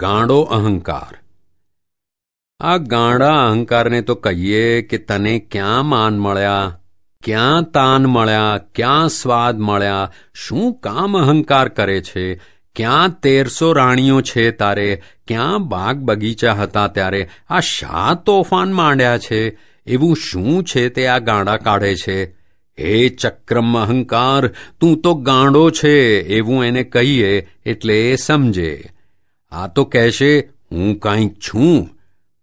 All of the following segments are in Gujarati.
ગાંડો અહંકાર. આ ગાંડા અહંકારને તો કહીએ કે તને ક્યાં માન મળ્યા, ક્યાં તાન મળ્યા, ક્યાં સ્વાદ મળ્યા, શું કામ અહંકાર કરે છે, ક્યાં તેરસો રાણીઓ છે તારે, ક્યાં બાગ બગીચા હતા ત્યારે, આ શા તોફાન માંડ્યા છે, એવું શું છે તે આ ગાંડા કાઢે છે? હે ચક્રમ અહંકાર, તું તો ગાંડો છે, એવું એને કહીએ એટલે એ સમજે. આ તો કહેશે, હું કાંઈક છું.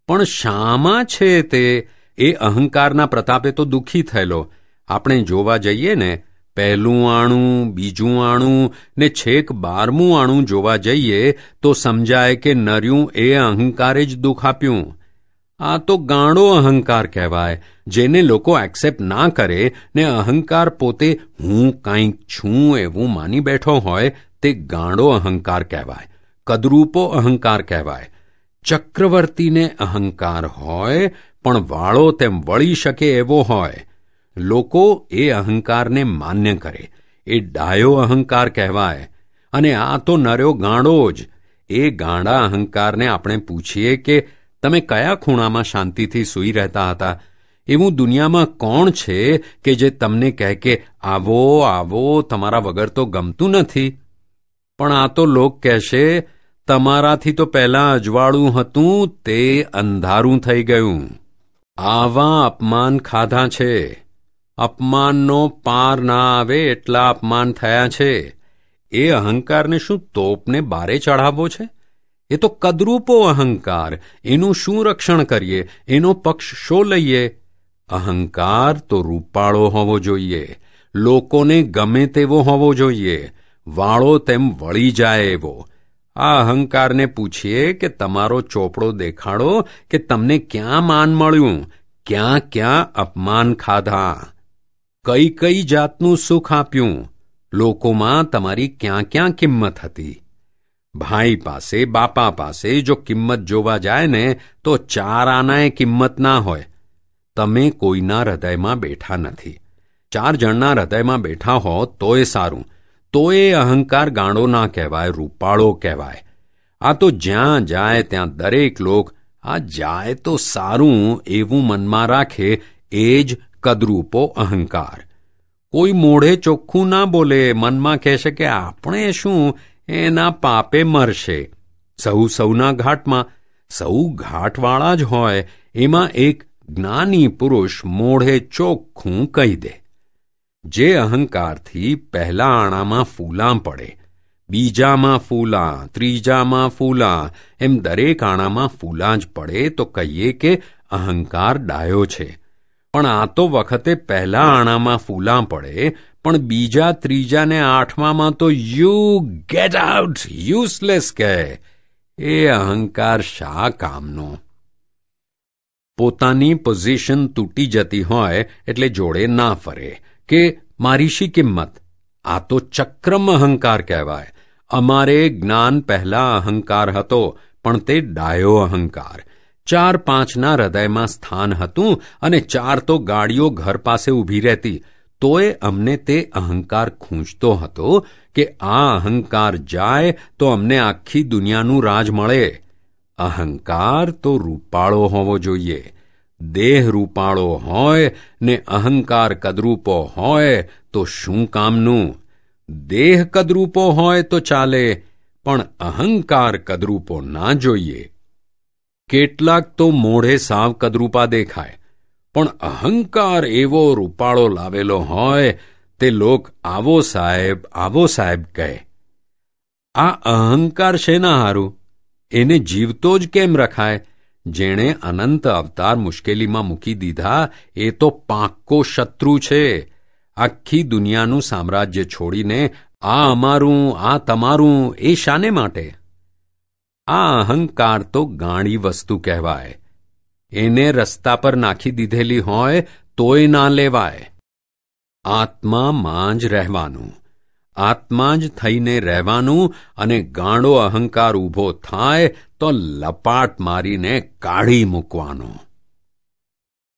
પણ શામાં છે તે? એ અહંકારના પ્રતાપે તો દુઃખી થયેલો. આપણે જોવા જઈએ ને, પહેલું આણું, બીજું આણું, ને છેક બારમું આણું જોવા જઈએ, તો સમજાય કે નર્યું એ અહંકારે જ દુઃખ આપ્યું. આ તો ગાંડો અહંકાર કહેવાય, જેને લોકો એક્સેપ્ટ ના કરે, ને અહંકાર પોતે હું કાંઈક છું એવું માની બેઠો હોય, તે ગાંડો અહંકાર કહેવાય. કદરૂપો અહંકાર કહેવાય. ચક્રવર્તીને અહંકાર હોય, પણ વાળો તેમ વળી શકે એવો હોય. લોકો એ અહંકારને માન્ય કરે. એ ડાયો અહંકાર કહેવાય. અને આ તો નર્યો ગાંડો જ. એ ગાંડા અહંકારને આપણે પૂછીએ કે, તમે કયા ખૂણામાં શાંતિથી સૂઈ રહેતા હતા? એવું દુનિયામાં કોણ છે કે જે તમને કહે કે, આવો આવો, તમારા વગર તો ગમતું નથી? પણ આ તો લોક કહેશે તમારાથી તો પહેલાં અજવાળું હતું, તે અંધારું થઈ ગયું. આવા અપમાન ખાધા છે. અપમાનનો પાર ના આવે એટલા અપમાન થયા છે. એ અહંકારને શું તોપને બારે ચઢાવવો છે? એ તો કદરૂપો અહંકાર. એનું શું રક્ષણ કરીએ? એનો પક્ષ શો લઈએ? અહંકાર તો રૂપાળો હોવો જોઈએ. લોકોને ગમે તેવો હોવો જોઈએ. વાળો તેમ વળી જાય એવો. આ અહંકારને પૂછીએ કે તમારો ચોપડો દેખાડો કે તમને ક્યાં માન મળ્યું? ક્યાં ક્યાં અપમાન ખાધા? કઈ કઈ જાતનું સુખ આપ્યું? લોકોમાં તમારી ક્યાં ક્યાં કિંમત હતી? ભાઈ પાસે, બાપા પાસે જો કિંમત જોવા જાય ને, તો ચાર આનાએ કિંમત ના હોય. તમે કોઈના હૃદયમાં બેઠા નથી. ચાર જણના હૃદયમાં બેઠા હો, તોય સારું. તો એ અહંકાર ગાંડો ના કહેવાય, રૂપાળો કહેવાય. આ તો જ્યાં જાય ત્યાં દરેક લોક, આ જાય તો સારું એવું મનમાં રાખે, એ જ કદરૂપો અહંકાર. કોઈ મોઢે ચોખ્ખું ના બોલે, મનમાં કહેશે કે આપણે શું, એના પાપે મરશે. સૌ સૌના ઘાટમાં, સૌ ઘાટવાળા જ હોય, એમાં એક જ્ઞાની પુરુષ મોઢે ચોખ્ખું કહી દે. જે અહંકારથી પહેલા આણામાં ફૂલાં પડે, બીજામાં ફૂલાં, ત્રીજામાં ફૂલાં, એમ દરેક આણામાં ફૂલાં જ પડે તો કહીએ કે અહંકાર ડાયો છે. પણ આ તો વખતે પહેલા આણામાં ફૂલાં પડે, પણ બીજા ત્રીજા ને આઠમામાં તો યુ ગેટ આઉટ યુઝલેસ કહે. એ અહંકાર શા કામનો? પોતાની પોઝિશન તૂટી જતી હોય એટલે જોડે ના ફરે. કે મારી શી કિંમત? આ તો ચક્રમ અહંકાર કહેવાય. અમારે જ્ઞાન પહેલા અહંકાર હતો, પણ તે ડાયો અહંકાર. ચાર પાંચના હૃદયમાં સ્થાન હતું અને ચાર તો ગાડીઓ ઘર પાસે ઊભી રહેતી. તોય અમને તે અહંકાર ખૂંચતો હતો કે આ અહંકાર જાય તો અમને આખી દુનિયાનું રાજ મળે. અહંકાર તો રૂપાળો હોવો જોઈએ. દેહ રૂપાળો હોય ને અહંકાર કદરૂપો હોય તો શું કામનું? દેહ કદરૂપો હોય તો ચાલે, પણ અહંકાર કદરૂપો ના જોઈએ. કેટલાક તો મોઢે સાવ કદરૂપા દેખાય, પણ અહંકાર એવો રૂપાળો લાવેલો હોય, તે લોક આવો સાહેબ આવો સાહેબ કહે. આ અહંકાર શેના હારું? એને જીવતો જ કેમ રખાય? જેણે અનંત અવતાર મુશ્કેલીમાં મૂકી દીધા, એ તો પાક્કો શત્રુ છે. આખી દુનિયાનું સામ્રાજ્ય છોડીને, આ અમારું, આ તમારું, એ શાને માટે? આ અહંકાર તો ગાણી વસ્તુ કહેવાય. એને રસ્તા પર નાખી દીધેલી હોય તોય ના લેવાય. આત્મામાં જ રહેવાનું. આત્મા જ થઈને રહેવાનું અને ગાંડો અહંકાર ઊભો થાય તો લપાટ મારીને કાઢી મૂકવાનો.